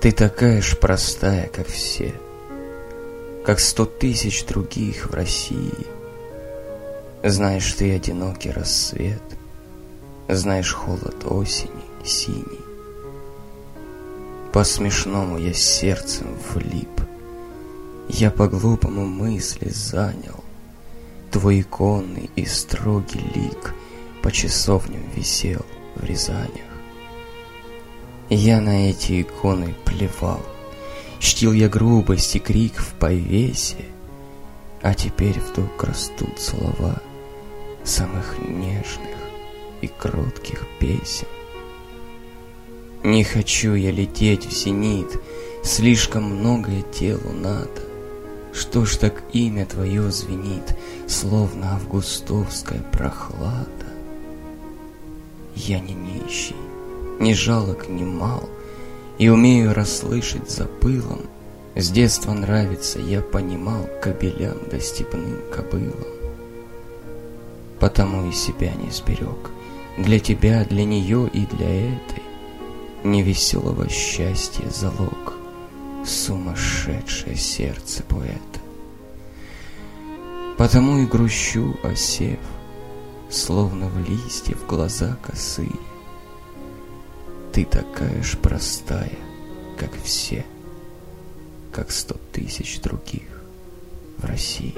Ты такая ж простая, как все, Как сто тысяч других в России. Знаешь ты одинокий рассвет, Знаешь холод осени синий. По-смешному я сердцем влип, Я по-глупому мысли занял, Твой иконный и строгий лик По часовням висел в Рязанях. Я на эти иконы плевал, Чтил я грубость и крик в повесе, А теперь вдруг растут слова Самых нежных и кротких песен. Не хочу я лететь в зенит, Слишком многое телу надо. Что ж так имя твое звенит, Словно августовская прохлада? Я не нищий, ни жалок, ни мал, И умею расслышать за пылом. С детства нравится, я понимал, Кобелям да степным кобылам. Потому и себя не сберег, Для тебя, для нее и для этой Невеселого счастья залог, Сумасшедшее сердце поэта. Потому и грущу, осев, Словно в листья в глаза косые, ты такая ж простая, как все, как сто тысяч других в России.